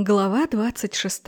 Глава 26.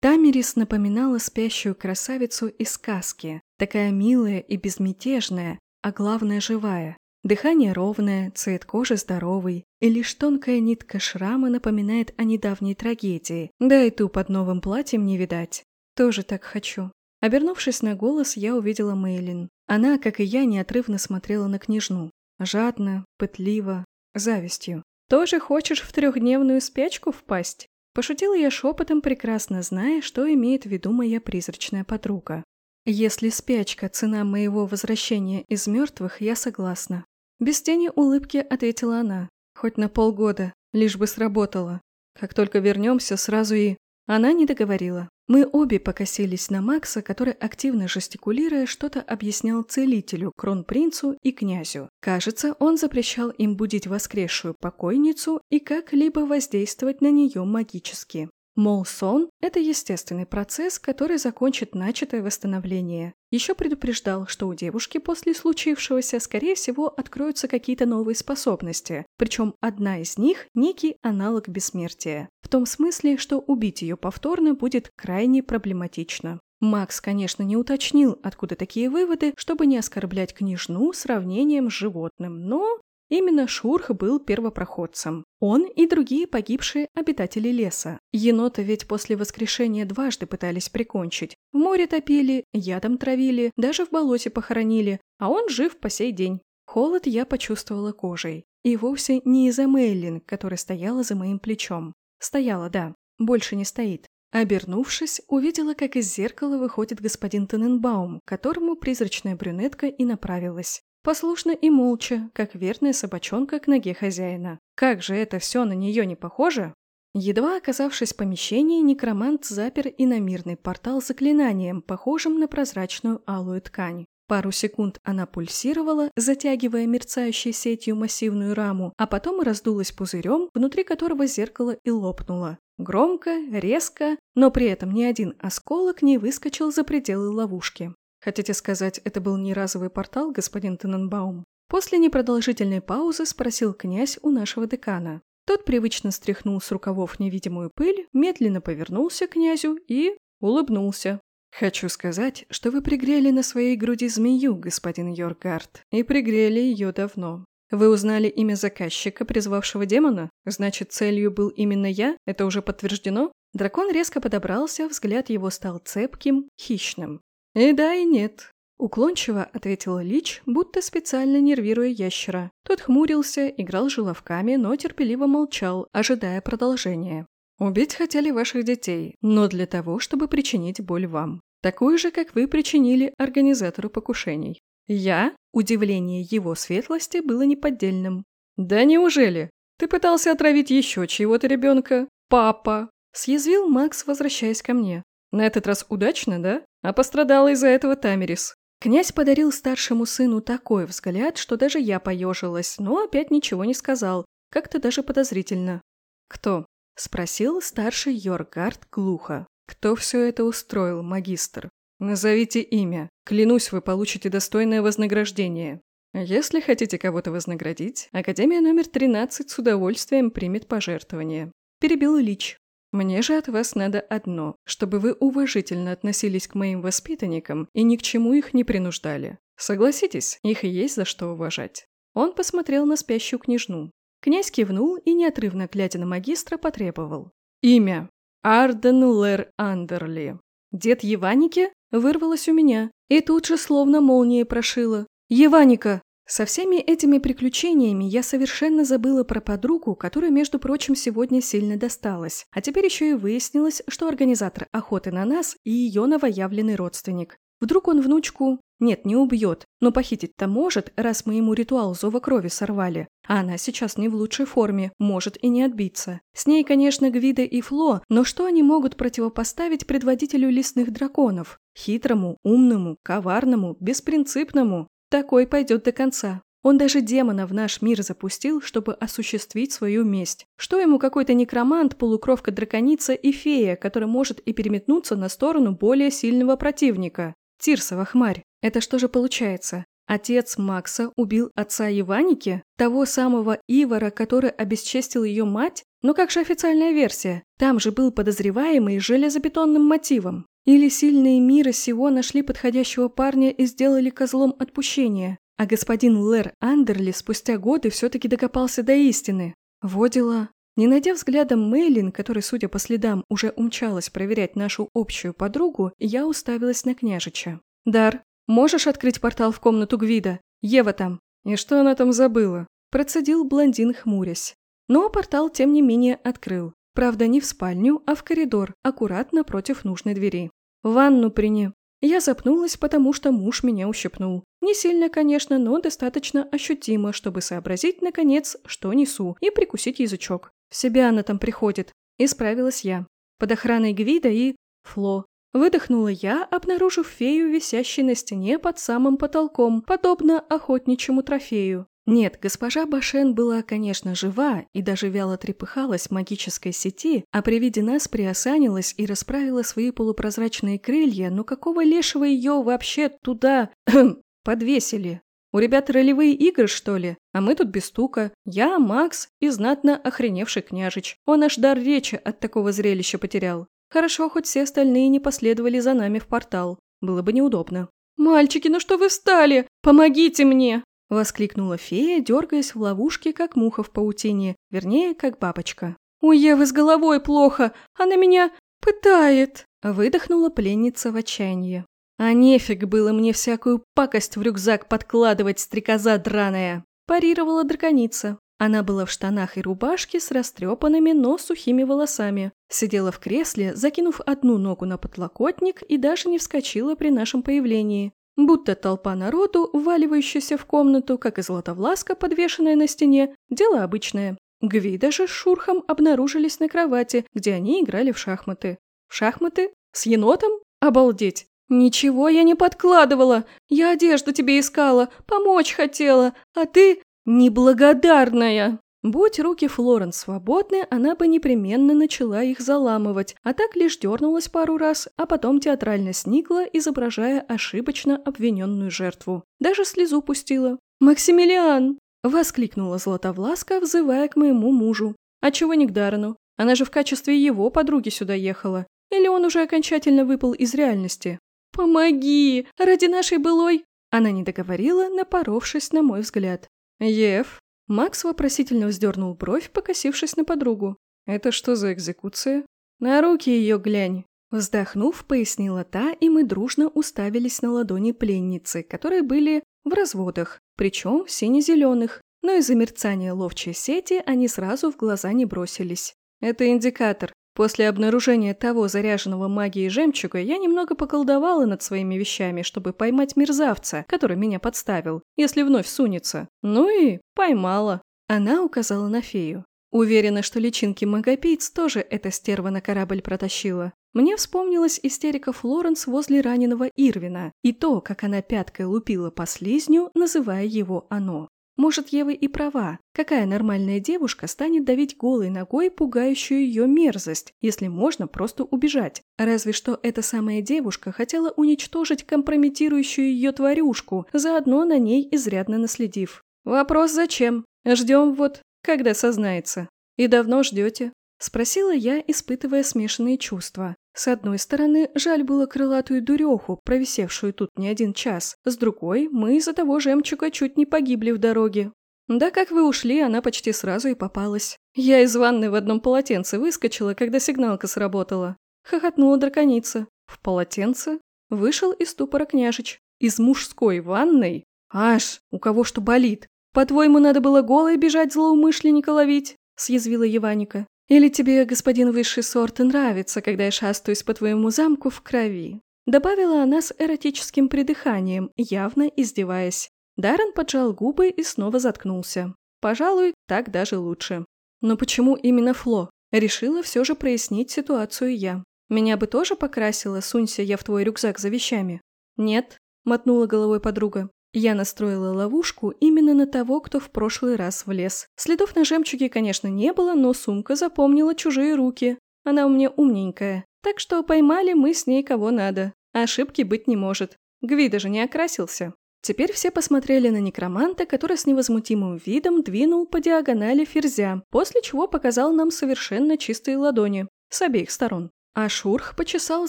Тамерис напоминала спящую красавицу из сказки, такая милая и безмятежная, а главное живая. Дыхание ровное, цвет кожи здоровый, и лишь тонкая нитка шрама напоминает о недавней трагедии, да и ту под новым платьем не видать. Тоже так хочу. Обернувшись на голос, я увидела Мейлин. Она, как и я, неотрывно смотрела на княжну. Жадно, пытливо, завистью. «Тоже хочешь в трехдневную спячку впасть?» Пошутила я шепотом, прекрасно зная, что имеет в виду моя призрачная подруга. Если спячка – цена моего возвращения из мертвых, я согласна. Без тени улыбки ответила она. Хоть на полгода, лишь бы сработало. Как только вернемся, сразу и... Она не договорила. Мы обе покосились на Макса, который, активно жестикулируя, что-то объяснял целителю, кронпринцу и князю. Кажется, он запрещал им будить воскресшую покойницу и как-либо воздействовать на нее магически. Мол, сон – это естественный процесс, который закончит начатое восстановление. Еще предупреждал, что у девушки после случившегося, скорее всего, откроются какие-то новые способности, причем одна из них – некий аналог бессмертия. В том смысле, что убить ее повторно будет крайне проблематично. Макс, конечно, не уточнил, откуда такие выводы, чтобы не оскорблять княжну сравнением с животным, но Именно Шурх был первопроходцем. Он и другие погибшие обитатели леса. Енота ведь после воскрешения дважды пытались прикончить. В море топили, ядом травили, даже в болоте похоронили, а он жив по сей день. Холод я почувствовала кожей. И вовсе не из-за Мейлин, которая стояла за моим плечом. Стояла, да, больше не стоит. Обернувшись, увидела, как из зеркала выходит господин Тененбаум, к которому призрачная брюнетка и направилась. Послушно и молча, как верная собачонка к ноге хозяина. Как же это все на нее не похоже? Едва оказавшись в помещении, некромант запер иномирный портал заклинанием, похожим на прозрачную алую ткань. Пару секунд она пульсировала, затягивая мерцающей сетью массивную раму, а потом раздулась пузырем, внутри которого зеркало и лопнуло. Громко, резко, но при этом ни один осколок не выскочил за пределы ловушки. Хотите сказать, это был не разовый портал, господин Тененбаум? После непродолжительной паузы спросил князь у нашего декана. Тот привычно стряхнул с рукавов невидимую пыль, медленно повернулся к князю и улыбнулся. «Хочу сказать, что вы пригрели на своей груди змею, господин Йоргард, и пригрели ее давно. Вы узнали имя заказчика, призвавшего демона? Значит, целью был именно я? Это уже подтверждено?» Дракон резко подобрался, взгляд его стал цепким, хищным. «И да, и нет», – уклончиво ответила Лич, будто специально нервируя ящера. Тот хмурился, играл желовками, но терпеливо молчал, ожидая продолжения. «Убить хотели ваших детей, но для того, чтобы причинить боль вам. Такую же, как вы причинили организатору покушений. Я, удивление его светлости было неподдельным. «Да неужели? Ты пытался отравить еще чьего-то ребенка? Папа!» Съязвил Макс, возвращаясь ко мне. На этот раз удачно, да? А пострадала из-за этого Тамерис. Князь подарил старшему сыну такой взгляд, что даже я поежилась, но опять ничего не сказал, как-то даже подозрительно. «Кто?» – спросил старший Йоргард глухо. «Кто все это устроил, магистр? Назовите имя. Клянусь, вы получите достойное вознаграждение. Если хотите кого-то вознаградить, Академия номер 13 с удовольствием примет пожертвование». Перебил Лич. Мне же от вас надо одно, чтобы вы уважительно относились к моим воспитанникам и ни к чему их не принуждали. Согласитесь, их есть за что уважать». Он посмотрел на спящую княжну. Князь кивнул и, неотрывно глядя на магистра, потребовал. «Имя. Арден Лэр Андерли». «Дед Еваники?» вырвалось у меня. И тут же словно молнией прошило. «Еваника!» Со всеми этими приключениями я совершенно забыла про подругу, которая, между прочим, сегодня сильно досталась. А теперь еще и выяснилось, что организатор охоты на нас и ее новоявленный родственник. Вдруг он внучку... Нет, не убьет, но похитить-то может, раз мы ему ритуал зова крови сорвали. А она сейчас не в лучшей форме, может и не отбиться. С ней, конечно, Гвида и Фло, но что они могут противопоставить предводителю лесных драконов? Хитрому, умному, коварному, беспринципному? Такой пойдет до конца. Он даже демона в наш мир запустил, чтобы осуществить свою месть. Что ему какой-то некромант, полукровка-драконица и фея, которая может и переметнуться на сторону более сильного противника? Тирсова хмарь. Это что же получается? Отец Макса убил отца Иваники, того самого Ивара, который обесчестил ее мать? Но как же официальная версия? Там же был подозреваемый железобетонным мотивом. Или сильные мира сего нашли подходящего парня и сделали козлом отпущения, а господин Лэр Андерли спустя годы все-таки докопался до истины. Водила. Не найдя взглядом Мейлин, который, судя по следам, уже умчалась проверять нашу общую подругу, я уставилась на княжича. «Дар, Можешь открыть портал в комнату Гвида? Ева там». «И что она там забыла?» Процедил блондин, хмурясь. Но портал, тем не менее, открыл. Правда, не в спальню, а в коридор, аккуратно против нужной двери. «Ванну прине». Я запнулась, потому что муж меня ущипнул. Не сильно, конечно, но достаточно ощутимо, чтобы сообразить, наконец, что несу, и прикусить язычок. В себя она там приходит. Исправилась я. Под охраной Гвида и... Фло. Выдохнула я, обнаружив фею, висящей на стене под самым потолком, подобно охотничьему трофею. Нет, госпожа Башен была, конечно, жива и даже вяло трепыхалась в магической сети, а при виде нас приосанилась и расправила свои полупрозрачные крылья, но какого лешего ее вообще туда подвесили? У ребят ролевые игры, что ли? А мы тут без стука. Я, Макс и знатно охреневший княжич. Он аж дар речи от такого зрелища потерял. Хорошо, хоть все остальные не последовали за нами в портал. Было бы неудобно. «Мальчики, ну что вы встали? Помогите мне!» Воскликнула фея, дергаясь в ловушке, как муха в паутине, вернее, как бабочка. «У Евы с головой плохо, она меня пытает!» Выдохнула пленница в отчаянии. «А нефиг было мне всякую пакость в рюкзак подкладывать, стрекоза драная!» Парировала драконица. Она была в штанах и рубашке с растрепанными, но сухими волосами. Сидела в кресле, закинув одну ногу на подлокотник и даже не вскочила при нашем появлении. Будто толпа народу, вваливающаяся в комнату, как и златовласка, подвешенная на стене, дело обычное. Гвида же с Шурхом обнаружились на кровати, где они играли в шахматы. В шахматы? С енотом? Обалдеть! «Ничего я не подкладывала! Я одежду тебе искала, помочь хотела, а ты «Неблагодарная!» Будь руки Флоренс свободны, она бы непременно начала их заламывать, а так лишь дернулась пару раз, а потом театрально сникла, изображая ошибочно обвиненную жертву. Даже слезу пустила. «Максимилиан!» – воскликнула Златовласка, взывая к моему мужу. «А чего не к Даррену? Она же в качестве его подруги сюда ехала. Или он уже окончательно выпал из реальности?» «Помоги! Ради нашей былой...» Она не договорила, напоровшись на мой взгляд. «Ев?» Макс вопросительно вздернул бровь, покосившись на подругу. «Это что за экзекуция?» «На руки ее глянь!» Вздохнув, пояснила та, и мы дружно уставились на ладони пленницы, которые были в разводах, причем сине-зеленых, но из-за мерцания ловчей сети они сразу в глаза не бросились. «Это индикатор. После обнаружения того заряженного магией жемчуга я немного поколдовала над своими вещами, чтобы поймать мерзавца, который меня подставил, если вновь сунется. Ну и поймала. Она указала на фею. Уверена, что личинки магопийц тоже эта стерва на корабль протащила. Мне вспомнилась истерика Флоренс возле раненого Ирвина и то, как она пяткой лупила по слизню, называя его «оно». Может, Ева и права. Какая нормальная девушка станет давить голой ногой пугающую ее мерзость, если можно просто убежать? Разве что эта самая девушка хотела уничтожить компрометирующую ее тварюшку, заодно на ней изрядно наследив. Вопрос зачем? Ждем вот, когда сознается. И давно ждете? Спросила я, испытывая смешанные чувства. С одной стороны, жаль было крылатую дуреху, провисевшую тут не один час. С другой, мы из-за того жемчуга чуть не погибли в дороге. Да как вы ушли, она почти сразу и попалась. Я из ванны в одном полотенце выскочила, когда сигналка сработала. Хохотнула драконица. В полотенце? Вышел из ступора княжич. Из мужской ванной? Аж, у кого что болит. По-твоему, надо было голой бежать злоумышленника ловить? Съязвила Еваника. Или тебе, господин высший сорт, нравится, когда я шастаюсь по твоему замку в крови?» Добавила она с эротическим придыханием, явно издеваясь. Даррен поджал губы и снова заткнулся. Пожалуй, так даже лучше. Но почему именно Фло? Решила все же прояснить ситуацию я. Меня бы тоже покрасило, сунься я в твой рюкзак за вещами. Нет, мотнула головой подруга. Я настроила ловушку именно на того, кто в прошлый раз влез. Следов на жемчуге, конечно, не было, но сумка запомнила чужие руки. Она у меня умненькая. Так что поймали мы с ней кого надо. Ошибки быть не может. Гвида же не окрасился. Теперь все посмотрели на некроманта, который с невозмутимым видом двинул по диагонали ферзя, после чего показал нам совершенно чистые ладони с обеих сторон. А Шурх почесал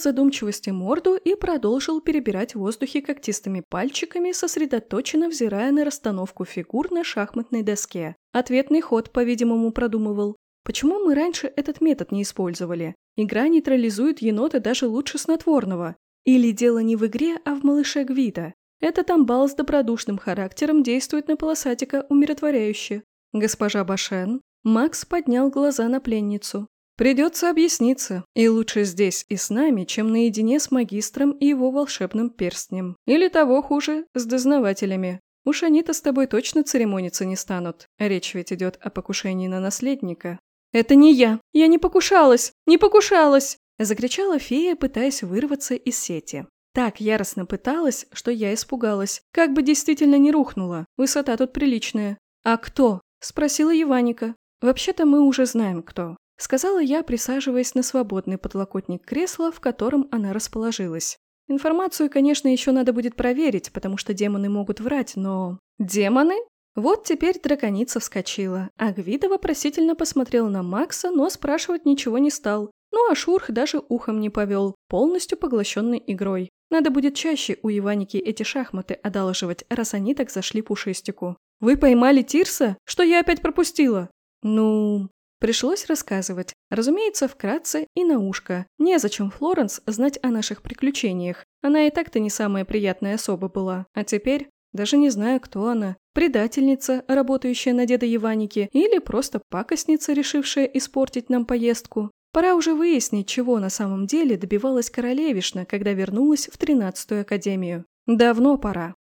задумчивости морду и продолжил перебирать в воздухе когтистыми пальчиками, сосредоточенно взирая на расстановку фигур на шахматной доске. Ответный ход, по-видимому, продумывал. Почему мы раньше этот метод не использовали? Игра нейтрализует енота даже лучше снотворного. Или дело не в игре, а в малыше Гвита. Этот амбал с добродушным характером действует на полосатика умиротворяюще. Госпожа Башен. Макс поднял глаза на пленницу. Придется объясниться, и лучше здесь и с нами, чем наедине с магистром и его волшебным перстнем. Или того хуже, с дознавателями. Уж они-то с тобой точно церемониться не станут. Речь ведь идет о покушении на наследника. «Это не я! Я не покушалась! Не покушалась!» Закричала фея, пытаясь вырваться из сети. Так яростно пыталась, что я испугалась. Как бы действительно не рухнула. Высота тут приличная. «А кто?» – спросила Еваника. «Вообще-то мы уже знаем, кто сказала я, присаживаясь на свободный подлокотник кресла, в котором она расположилась. Информацию, конечно, еще надо будет проверить, потому что демоны могут врать, но... Демоны? Вот теперь драконица вскочила, а Гвида вопросительно посмотрел на Макса, но спрашивать ничего не стал. Ну а Шурх даже ухом не повел, полностью поглощенный игрой. Надо будет чаще у Иваники эти шахматы одалживать, раз они так зашли пушистику. «Вы поймали Тирса? Что я опять пропустила?» «Ну...» Пришлось рассказывать, разумеется, вкратце и на ушко. Незачем Флоренс знать о наших приключениях. Она и так-то не самая приятная особа была. А теперь даже не знаю, кто она. Предательница, работающая на деда Еваники, или просто пакостница, решившая испортить нам поездку. Пора уже выяснить, чего на самом деле добивалась королевишна, когда вернулась в тринадцатую академию. Давно пора.